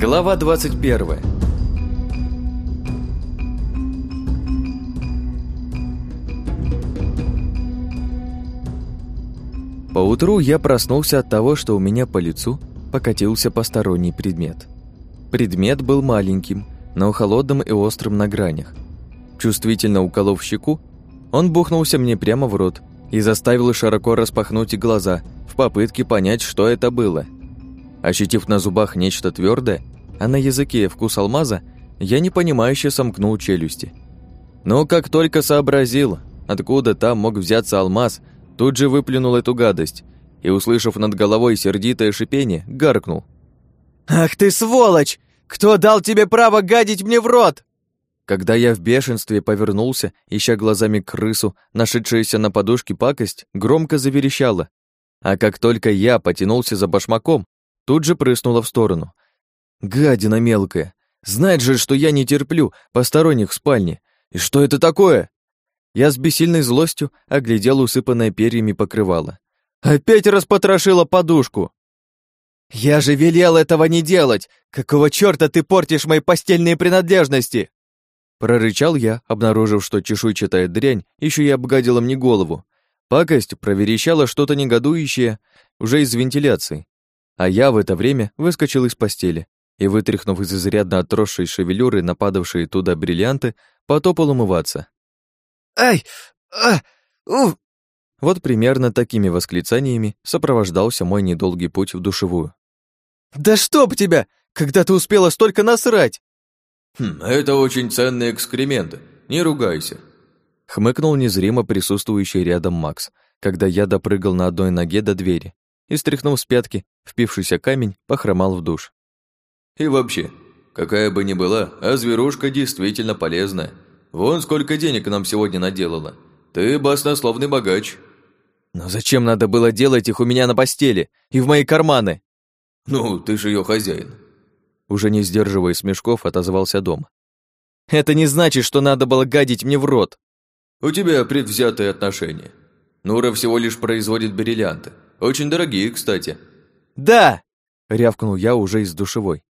Глава 21 Поутру я проснулся от того, что у меня по лицу покатился посторонний предмет. Предмет был маленьким, но холодным и острым на гранях. Чувствительно уколов щеку, он бухнулся мне прямо в рот и заставил широко распахнуть глаза в попытке понять, что это было. Ощутив на зубах нечто твердое, а на языке вкус алмаза, я непонимающе сомкнул челюсти. Но как только сообразил, откуда там мог взяться алмаз, Тут же выплюнул эту гадость и, услышав над головой сердитое шипение, гаркнул. «Ах ты сволочь! Кто дал тебе право гадить мне в рот?» Когда я в бешенстве повернулся, ища глазами крысу, нашедшаяся на подушке пакость, громко заверещала. А как только я потянулся за башмаком, тут же прыснула в сторону. Гадина мелкая! Знает же, что я не терплю посторонних в спальне. И что это такое? Я с бессильной злостью оглядел усыпанное перьями покрывало. «Опять распотрошила подушку!» «Я же велел этого не делать! Какого чёрта ты портишь мои постельные принадлежности?» Прорычал я, обнаружив, что чешуйчатая дрянь еще и обгадила мне голову. Пакость проверещала что-то негодующее уже из вентиляции. А я в это время выскочил из постели и, вытряхнув из изрядно отросшей шевелюры нападавшие туда бриллианты, потопал умываться. Ай! А! У!» Вот примерно такими восклицаниями сопровождался мой недолгий путь в душевую. «Да чтоб тебя! Когда ты успела столько насрать?» «Хм, это очень ценные экскременты, не ругайся», хмыкнул незримо присутствующий рядом Макс, когда я допрыгал на одной ноге до двери и, стряхнув с пятки, впившийся камень, похромал в душ. «И вообще, какая бы ни была, а зверушка действительно полезная. Вон сколько денег нам сегодня наделала. Ты баснословный богач». «Но зачем надо было делать их у меня на постели и в мои карманы?» «Ну, ты же ее хозяин». Уже не сдерживая смешков, отозвался дом. «Это не значит, что надо было гадить мне в рот». «У тебя предвзятые отношения. Нура всего лишь производит бриллианты. Очень дорогие, кстати». «Да!» — рявкнул я уже из душевой.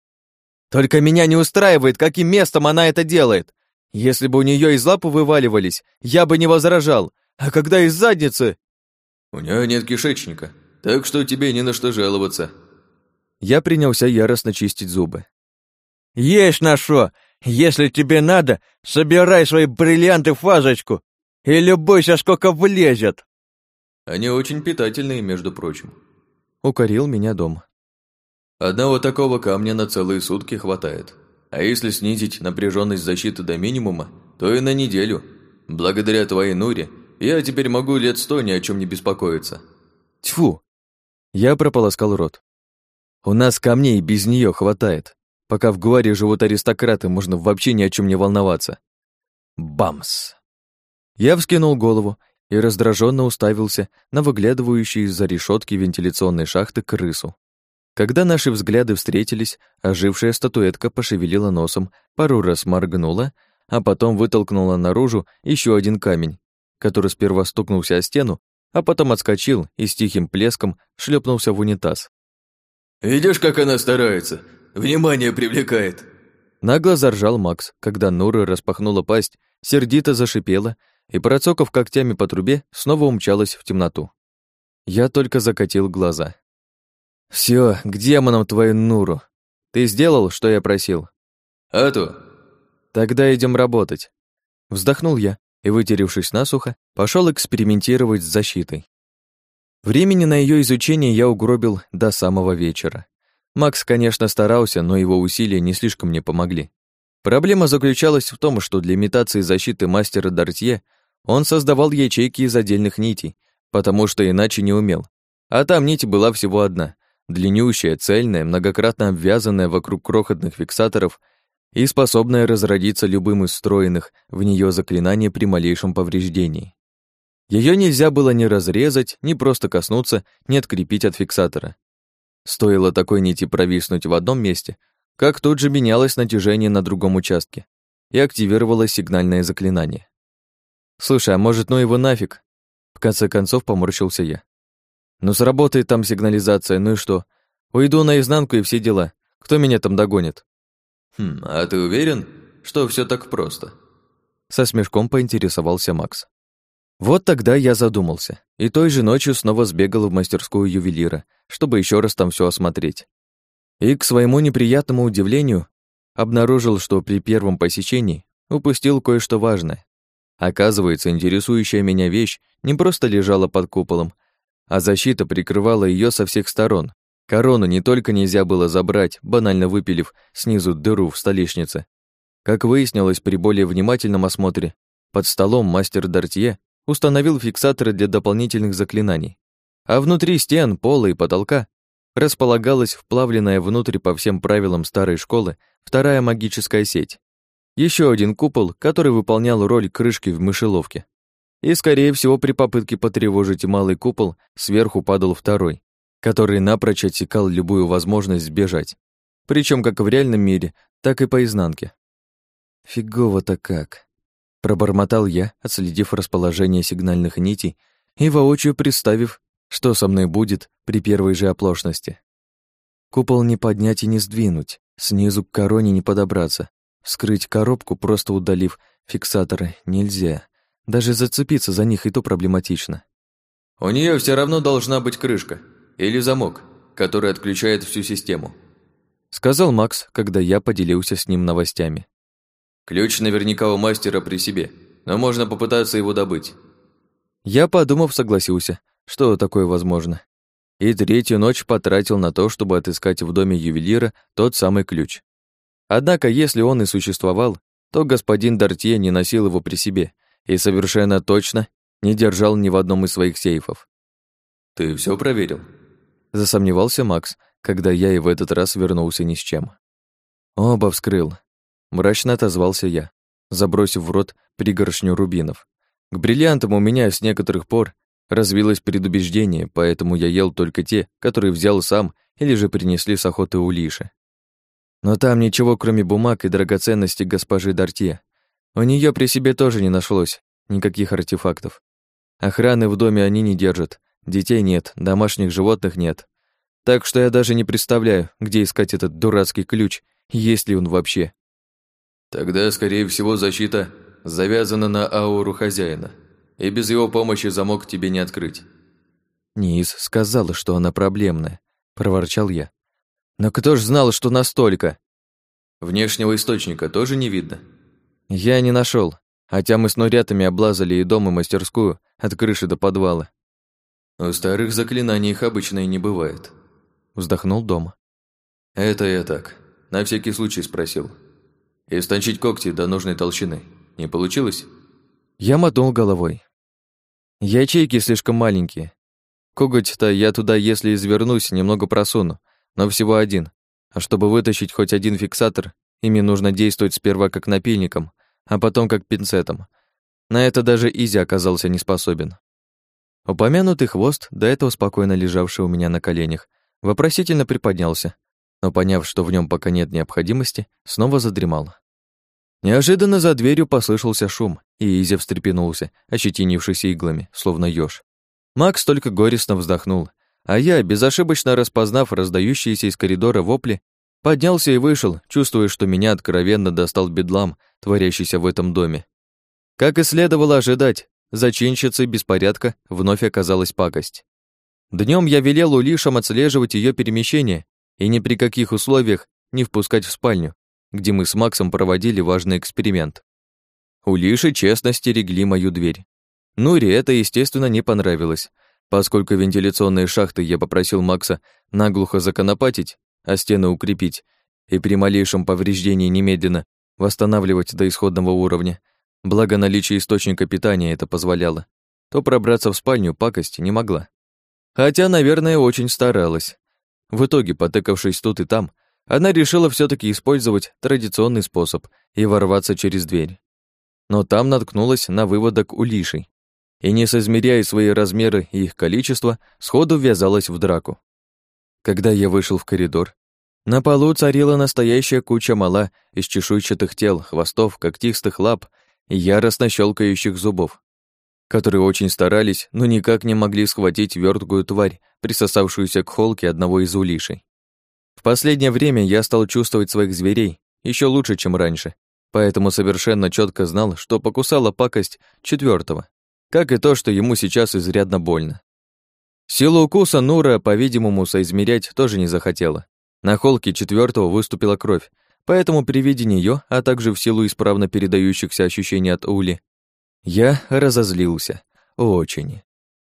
«Только меня не устраивает, каким местом она это делает. Если бы у нее из лапы вываливались, я бы не возражал. А когда из задницы... У нее нет кишечника, так что тебе не на что жаловаться. Я принялся яростно чистить зубы. Есть на что! Если тебе надо, собирай свои бриллианты в фазочку и любуйся, сколько влезет. Они очень питательные, между прочим. Укорил меня дом. Одного такого камня на целые сутки хватает. А если снизить напряженность защиты до минимума, то и на неделю. Благодаря твоей Нуре я теперь могу лет сто ни о чем не беспокоиться. Тьфу! Я прополоскал рот. У нас камней без нее хватает. Пока в Гуаре живут аристократы, можно вообще ни о чем не волноваться. Бамс! Я вскинул голову и раздраженно уставился на выглядывающую из-за решетки вентиляционной шахты крысу. Когда наши взгляды встретились, ожившая статуэтка пошевелила носом, пару раз моргнула, а потом вытолкнула наружу еще один камень, который сперва стукнулся о стену, а потом отскочил и с тихим плеском шлепнулся в унитаз. «Видишь, как она старается? Внимание привлекает!» Нагло заржал Макс, когда Нура распахнула пасть, сердито зашипела и, процокав когтями по трубе, снова умчалась в темноту. Я только закатил глаза. Все, к демонам твою Нуру. Ты сделал, что я просил? А то. Тогда идем работать. Вздохнул я и, вытеревшись насухо, пошел экспериментировать с защитой. Времени на ее изучение я угробил до самого вечера. Макс, конечно, старался, но его усилия не слишком мне помогли. Проблема заключалась в том, что для имитации защиты мастера Дортье он создавал ячейки из отдельных нитей, потому что иначе не умел. А там нить была всего одна, длиннющая, цельная, многократно обвязанная вокруг крохотных фиксаторов и способная разродиться любым из встроенных в нее заклинаний при малейшем повреждении. Ее нельзя было ни разрезать, ни просто коснуться, ни открепить от фиксатора. Стоило такой нити провиснуть в одном месте, как тут же менялось натяжение на другом участке и активировалось сигнальное заклинание. «Слушай, а может, ну его нафиг?» В конце концов поморщился я. Ну, сработает там сигнализация, ну и что? Уйду наизнанку и все дела. Кто меня там догонит? Хм, а ты уверен, что все так просто? Со смешком поинтересовался Макс. Вот тогда я задумался, и той же ночью снова сбегал в мастерскую ювелира, чтобы еще раз там все осмотреть. И, к своему неприятному удивлению, обнаружил, что при первом посещении упустил кое-что важное. Оказывается, интересующая меня вещь не просто лежала под куполом, а защита прикрывала ее со всех сторон. Корону не только нельзя было забрать, банально выпилив снизу дыру в столешнице. Как выяснилось при более внимательном осмотре, под столом мастер Дортье установил фиксаторы для дополнительных заклинаний. А внутри стен, пола и потолка располагалась вплавленная внутрь по всем правилам старой школы вторая магическая сеть. Еще один купол, который выполнял роль крышки в мышеловке. И, скорее всего, при попытке потревожить малый купол сверху падал второй, который напрочь отсекал любую возможность сбежать. Причем как в реальном мире, так и по изнанке. Фигово-то как. Пробормотал я, отследив расположение сигнальных нитей и воочию представив, что со мной будет при первой же оплошности. Купол не поднять и не сдвинуть, снизу к короне не подобраться. Вскрыть коробку, просто удалив фиксаторы, нельзя. Даже зацепиться за них и то проблематично. У нее все равно должна быть крышка или замок, который отключает всю систему. Сказал Макс, когда я поделился с ним новостями. Ключ наверняка у мастера при себе, но можно попытаться его добыть. Я, подумав, согласился, что такое возможно. И третью ночь потратил на то, чтобы отыскать в доме ювелира тот самый ключ. Однако, если он и существовал, то господин Дортье не носил его при себе и совершенно точно не держал ни в одном из своих сейфов. «Ты все проверил?» Засомневался Макс, когда я и в этот раз вернулся ни с чем. Оба вскрыл, Мрачно отозвался я, забросив в рот пригоршню рубинов. К бриллиантам у меня с некоторых пор развилось предубеждение, поэтому я ел только те, которые взял сам или же принесли с охоты у Лиши. Но там ничего, кроме бумаг и драгоценностей госпожи Дортье. У нее при себе тоже не нашлось никаких артефактов. Охраны в доме они не держат, детей нет, домашних животных нет. Так что я даже не представляю, где искать этот дурацкий ключ, есть ли он вообще. Тогда, скорее всего, защита завязана на ауру хозяина, и без его помощи замок тебе не открыть. Низ сказала, что она проблемная, проворчал я. Но кто ж знал, что настолько? Внешнего источника тоже не видно. Я не нашел, хотя мы с нурятами облазали и дом, и мастерскую, от крыши до подвала. У старых заклинаний их обычно и не бывает. Вздохнул дом. Это я так, на всякий случай спросил. Истончить когти до нужной толщины. Не получилось? Я мотнул головой. Ячейки слишком маленькие. Коготь-то я туда, если извернусь, немного просуну, но всего один. А чтобы вытащить хоть один фиксатор, ими нужно действовать сперва как напильником, а потом как пинцетом. На это даже Изи оказался не способен. Упомянутый хвост, до этого спокойно лежавший у меня на коленях, вопросительно приподнялся, но, поняв, что в нем пока нет необходимости, снова задремал. Неожиданно за дверью послышался шум, и Изя встрепенулся, ощетинившись иглами, словно ёж. Макс только горестно вздохнул, а я, безошибочно распознав раздающиеся из коридора вопли, поднялся и вышел, чувствуя, что меня откровенно достал бедлам, творящийся в этом доме. Как и следовало ожидать, зачинщицей беспорядка вновь оказалась пакость. Днем я велел Улишам отслеживать ее перемещение и ни при каких условиях не впускать в спальню, где мы с Максом проводили важный эксперимент. У Лиши честно стерегли мою дверь. Нуре это, естественно, не понравилось, поскольку вентиляционные шахты я попросил Макса наглухо законопатить, а стены укрепить, и при малейшем повреждении немедленно восстанавливать до исходного уровня, благо наличие источника питания это позволяло, то пробраться в спальню пакость не могла. Хотя, наверное, очень старалась. В итоге, потыкавшись тут и там, она решила все таки использовать традиционный способ и ворваться через дверь. Но там наткнулась на выводок у Лиши и, не соизмеряя свои размеры и их количество, сходу ввязалась в драку. Когда я вышел в коридор, на полу царила настоящая куча мала из чешуйчатых тел, хвостов, когтистых лап и яростно щелкающих зубов, которые очень старались, но никак не могли схватить верткую тварь, присосавшуюся к холке одного из улишей. В последнее время я стал чувствовать своих зверей еще лучше, чем раньше, поэтому совершенно четко знал, что покусала пакость четвертого, как и то, что ему сейчас изрядно больно. Силу укуса Нура, по-видимому, соизмерять тоже не захотела. На холке четвертого выступила кровь, поэтому при виде нее, а также в силу исправно передающихся ощущений от Ули, я разозлился. Очень.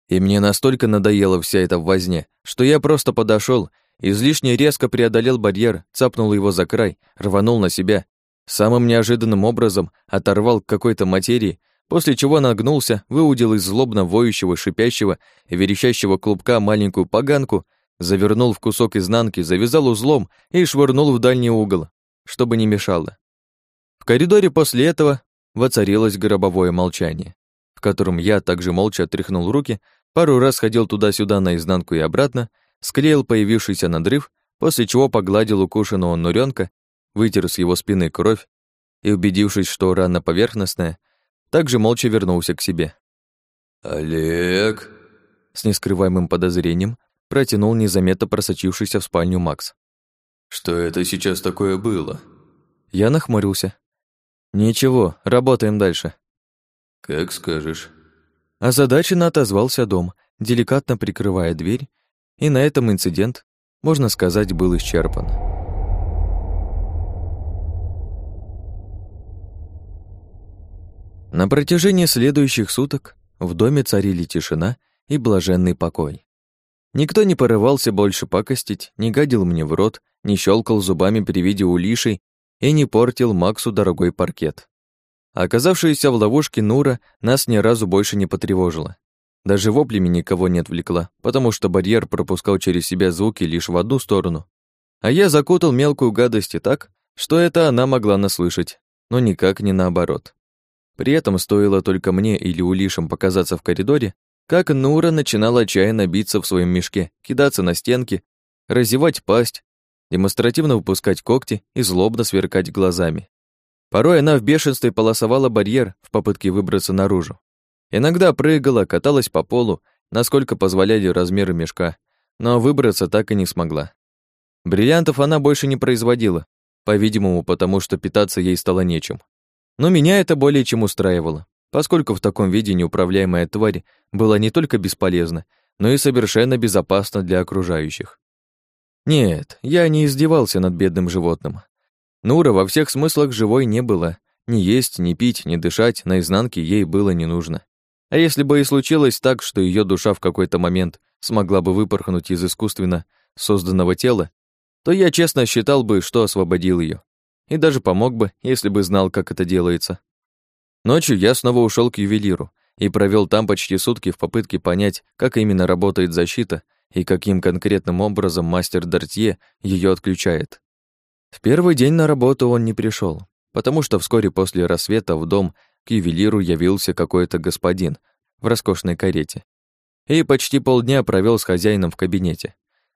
И мне настолько надоела вся эта возня, что я просто подошел, излишне резко преодолел барьер, цапнул его за край, рванул на себя, самым неожиданным образом оторвал к какой-то материи, после чего нагнулся, выудил из злобно воющего, шипящего и верещащего клубка маленькую поганку, завернул в кусок изнанки, завязал узлом и швырнул в дальний угол, чтобы не мешало. В коридоре после этого воцарилось гробовое молчание, в котором я также молча отряхнул руки, пару раз ходил туда-сюда наизнанку и обратно, склеил появившийся надрыв, после чего погладил укушенного нуренка, вытер с его спины кровь и, убедившись, что рана поверхностная, также молча вернулся к себе. «Олег?» С нескрываемым подозрением протянул незаметно просочившийся в спальню Макс. «Что это сейчас такое было?» Я нахмурился. «Ничего, работаем дальше». «Как скажешь». Озадаченно отозвался дом, деликатно прикрывая дверь, и на этом инцидент, можно сказать, был исчерпан. На протяжении следующих суток в доме царили тишина и блаженный покой. Никто не порывался больше пакостить, не гадил мне в рот, не щелкал зубами при виде улишей и не портил Максу дорогой паркет. Оказавшаяся в ловушке Нура нас ни разу больше не потревожила. Даже воплями никого не отвлекла, потому что барьер пропускал через себя звуки лишь в одну сторону. А я закутал мелкую гадость и так, что это она могла наслышать, но никак не наоборот. При этом стоило только мне или Улишам показаться в коридоре, как Нура начинала отчаянно биться в своем мешке, кидаться на стенки, разевать пасть, демонстративно выпускать когти и злобно сверкать глазами. Порой она в бешенстве полосовала барьер в попытке выбраться наружу. Иногда прыгала, каталась по полу, насколько позволяли размеры мешка, но выбраться так и не смогла. Бриллиантов она больше не производила, по-видимому, потому что питаться ей стало нечем. Но меня это более чем устраивало, поскольку в таком виде неуправляемая тварь была не только бесполезна, но и совершенно безопасна для окружающих. Нет, я не издевался над бедным животным. Нура во всех смыслах живой не было. Ни есть, ни пить, ни дышать наизнанке ей было не нужно. А если бы и случилось так, что ее душа в какой-то момент смогла бы выпорхнуть из искусственно созданного тела, то я честно считал бы, что освободил ее и даже помог бы, если бы знал, как это делается. Ночью я снова ушел к ювелиру и провел там почти сутки в попытке понять, как именно работает защита и каким конкретным образом мастер Дортье ее отключает. В первый день на работу он не пришел, потому что вскоре после рассвета в дом к ювелиру явился какой-то господин в роскошной карете и почти полдня провел с хозяином в кабинете.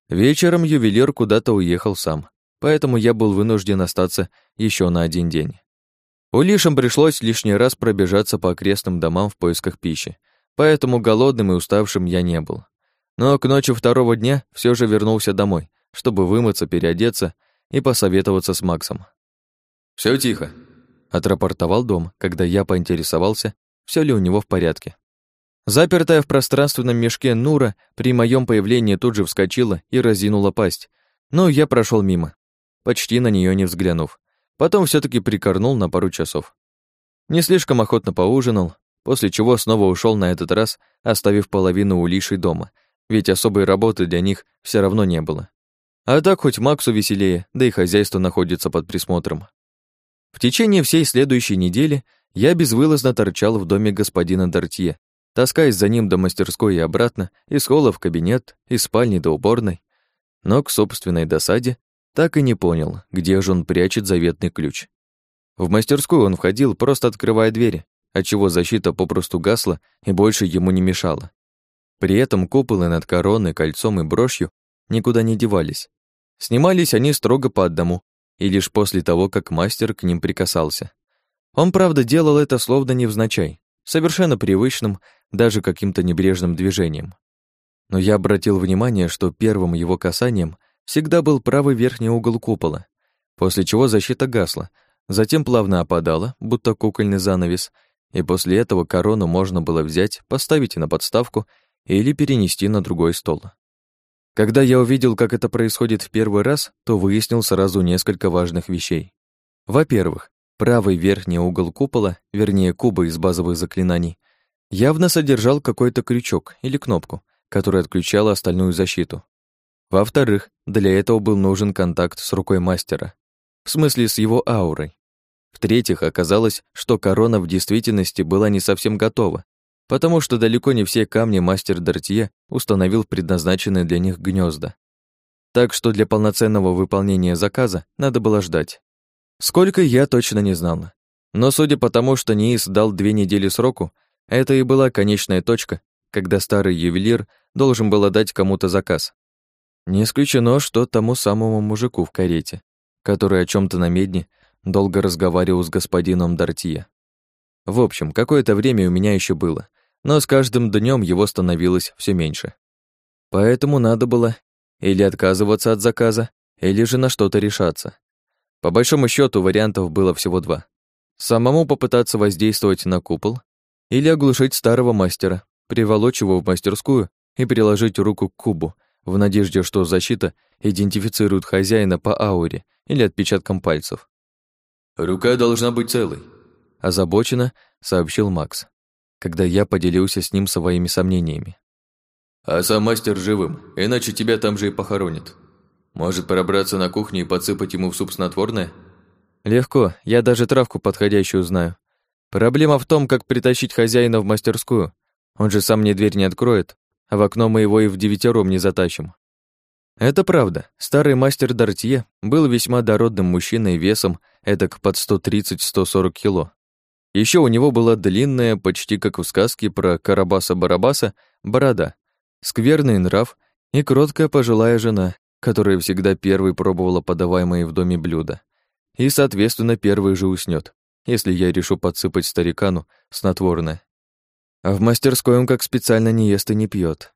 Вечером ювелир куда-то уехал сам, поэтому я был вынужден остаться еще на один день. Улишам пришлось лишний раз пробежаться по окрестным домам в поисках пищи, поэтому голодным и уставшим я не был. Но к ночи второго дня все же вернулся домой, чтобы вымыться, переодеться и посоветоваться с Максом. Все тихо», — отрапортовал дом, когда я поинтересовался, все ли у него в порядке. Запертая в пространственном мешке Нура при моем появлении тут же вскочила и разинула пасть, но я прошел мимо почти на нее не взглянув. Потом все таки прикорнул на пару часов. Не слишком охотно поужинал, после чего снова ушел на этот раз, оставив половину улишей дома, ведь особой работы для них все равно не было. А так хоть Максу веселее, да и хозяйство находится под присмотром. В течение всей следующей недели я безвылазно торчал в доме господина Дортье, таскаясь за ним до мастерской и обратно, из холла в кабинет, из спальни до уборной. Но к собственной досаде так и не понял, где же он прячет заветный ключ. В мастерскую он входил, просто открывая двери, отчего защита попросту гасла и больше ему не мешала. При этом куполы над короной, кольцом и брошью никуда не девались. Снимались они строго по одному, и лишь после того, как мастер к ним прикасался. Он, правда, делал это словно невзначай, совершенно привычным, даже каким-то небрежным движением. Но я обратил внимание, что первым его касанием всегда был правый верхний угол купола, после чего защита гасла, затем плавно опадала, будто кукольный занавес, и после этого корону можно было взять, поставить на подставку или перенести на другой стол. Когда я увидел, как это происходит в первый раз, то выяснил сразу несколько важных вещей. Во-первых, правый верхний угол купола, вернее куба из базовых заклинаний, явно содержал какой-то крючок или кнопку, которая отключала остальную защиту. Во-вторых, для этого был нужен контакт с рукой мастера, в смысле с его аурой. В-третьих, оказалось, что корона в действительности была не совсем готова, потому что далеко не все камни мастер Дортье установил предназначенные для них гнезда. Так что для полноценного выполнения заказа надо было ждать. Сколько я точно не знала. Но судя по тому, что Ниис дал две недели сроку, это и была конечная точка, когда старый ювелир должен был отдать кому-то заказ. Не исключено, что тому самому мужику в карете, который о чем то на медне долго разговаривал с господином Дортье. В общем, какое-то время у меня еще было, но с каждым днем его становилось все меньше. Поэтому надо было или отказываться от заказа, или же на что-то решаться. По большому счету вариантов было всего два. Самому попытаться воздействовать на купол или оглушить старого мастера, приволочь его в мастерскую и приложить руку к кубу, в надежде, что защита идентифицирует хозяина по ауре или отпечаткам пальцев. «Рука должна быть целой», — озабоченно сообщил Макс когда я поделился с ним своими сомнениями. «А сам мастер живым, иначе тебя там же и похоронят. Может, пробраться на кухню и подсыпать ему в суп снотворное?» «Легко, я даже травку подходящую знаю. Проблема в том, как притащить хозяина в мастерскую. Он же сам мне дверь не откроет, в окно мы его и в девятером не затащим». Это правда. Старый мастер Дортье был весьма дородным мужчиной весом эдак под 130-140 кило. Еще у него была длинная, почти как в сказке про Карабаса-Барабаса, борода, скверный нрав и кроткая пожилая жена, которая всегда первой пробовала подаваемые в доме блюда. И, соответственно, первый же уснет, если я решу подсыпать старикану снотворное. А в мастерской он как специально не ест и не пьет.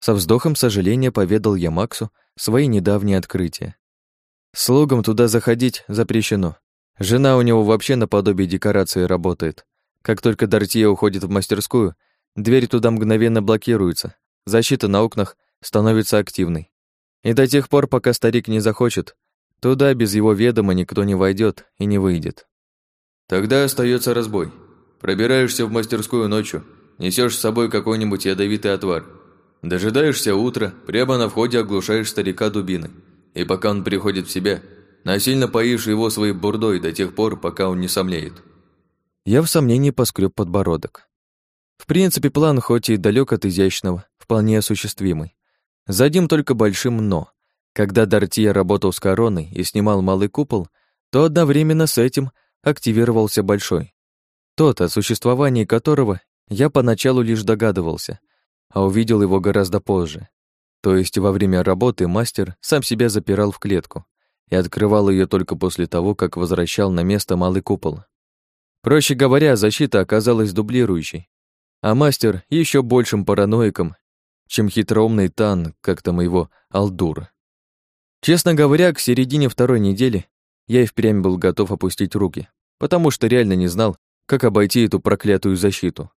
Со вздохом сожаления поведал я Максу свои недавние открытия. Слугам туда заходить запрещено, Жена у него вообще наподобие декорации работает. Как только Дортье уходит в мастерскую, дверь туда мгновенно блокируется, защита на окнах становится активной. И до тех пор, пока старик не захочет, туда без его ведома никто не войдет и не выйдет. Тогда остается разбой. Пробираешься в мастерскую ночью, несешь с собой какой-нибудь ядовитый отвар. Дожидаешься утра, прямо на входе оглушаешь старика дубины. И пока он приходит в себя, Насильно поишь его своей бурдой до тех пор, пока он не сомлеет. Я в сомнении поскреб подбородок. В принципе, план, хоть и далек от изящного, вполне осуществимый. Задим только большим «но». Когда Дортье работал с короной и снимал малый купол, то одновременно с этим активировался большой. Тот, о существовании которого я поначалу лишь догадывался, а увидел его гораздо позже. То есть во время работы мастер сам себя запирал в клетку, и открывал ее только после того, как возвращал на место малый купол. Проще говоря, защита оказалась дублирующей, а мастер еще большим параноиком, чем хитроумный Тан, как там его, Алдур. Честно говоря, к середине второй недели я и впрямь был готов опустить руки, потому что реально не знал, как обойти эту проклятую защиту.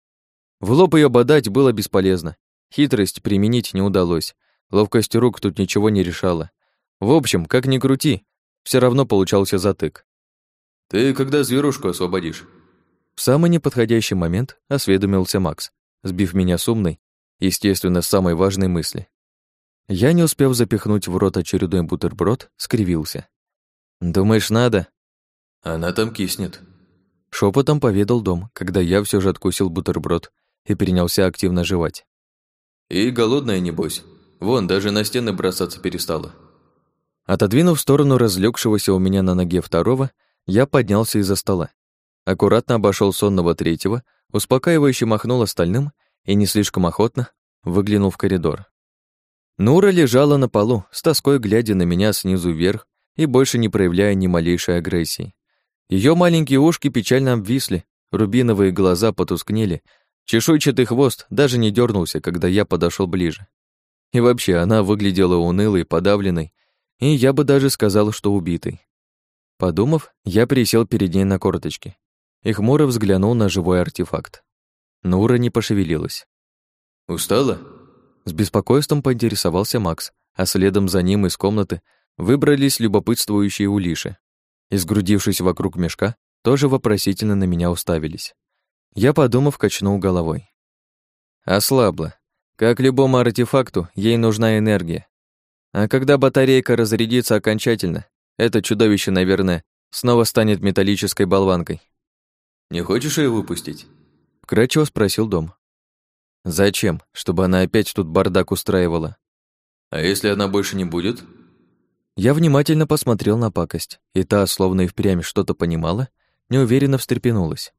В лоб ее бодать было бесполезно, хитрость применить не удалось, ловкость рук тут ничего не решала, в общем, как ни крути, все равно получался затык. «Ты когда зверушку освободишь?» В самый неподходящий момент осведомился Макс, сбив меня с умной, естественно, самой важной мысли. Я, не успев запихнуть в рот очередной бутерброд, скривился. «Думаешь, надо?» «Она там киснет», — шепотом поведал дом, когда я все же откусил бутерброд и принялся активно жевать. «И голодная, небось. Вон, даже на стены бросаться перестала». Отодвинув в сторону разлегшегося у меня на ноге второго, я поднялся из-за стола. Аккуратно обошел сонного третьего, успокаивающе махнул остальным и не слишком охотно выглянул в коридор. Нура лежала на полу, с тоской глядя на меня снизу вверх и больше не проявляя ни малейшей агрессии. Ее маленькие ушки печально обвисли, рубиновые глаза потускнели, чешуйчатый хвост даже не дернулся, когда я подошел ближе. И вообще, она выглядела унылой, подавленной и я бы даже сказал, что убитый. Подумав, я присел перед ней на корточки и хмуро взглянул на живой артефакт. Нура не пошевелилась. «Устала?» С беспокойством поинтересовался Макс, а следом за ним из комнаты выбрались любопытствующие улиши. И, сгрудившись вокруг мешка, тоже вопросительно на меня уставились. Я, подумав, качнул головой. Ослабла. Как любому артефакту, ей нужна энергия. А когда батарейка разрядится окончательно, это чудовище, наверное, снова станет металлической болванкой. «Не хочешь ее выпустить?» Вкратчиво спросил Дом. «Зачем? Чтобы она опять тут бардак устраивала?» «А если она больше не будет?» Я внимательно посмотрел на пакость, и та, словно и впрямь что-то понимала, неуверенно встрепенулась.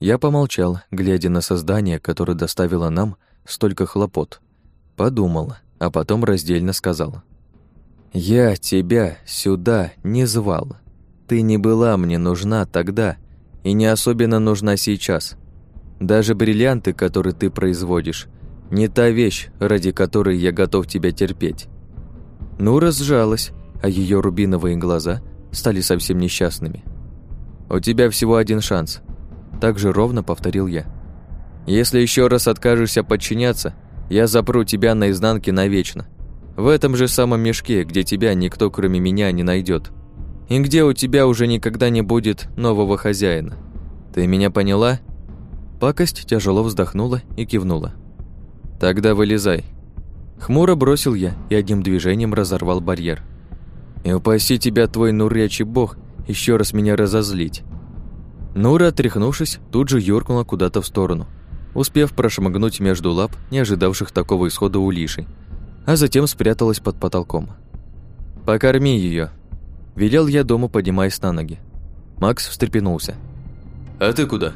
Я помолчал, глядя на создание, которое доставило нам столько хлопот. Подумал, а потом раздельно сказал. «Я тебя сюда не звал. Ты не была мне нужна тогда и не особенно нужна сейчас. Даже бриллианты, которые ты производишь, не та вещь, ради которой я готов тебя терпеть». Нура сжалась, а ее рубиновые глаза стали совсем несчастными. «У тебя всего один шанс», – так же ровно повторил я. «Если еще раз откажешься подчиняться, я запру тебя наизнанке навечно. В этом же самом мешке, где тебя никто кроме меня не найдет, И где у тебя уже никогда не будет нового хозяина. Ты меня поняла?» Пакость тяжело вздохнула и кивнула. «Тогда вылезай». Хмуро бросил я и одним движением разорвал барьер. «И упаси тебя твой нурячий бог еще раз меня разозлить». Нура, отряхнувшись, тут же юркнула куда-то в сторону, успев прошмыгнуть между лап, не ожидавших такого исхода у Лиши, а затем спряталась под потолком. «Покорми ее, велел я дому, поднимаясь на ноги. Макс встрепенулся. «А ты куда?»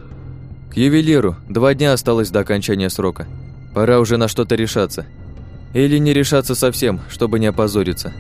«К ювелиру. Два дня осталось до окончания срока. Пора уже на что-то решаться. Или не решаться совсем, чтобы не опозориться».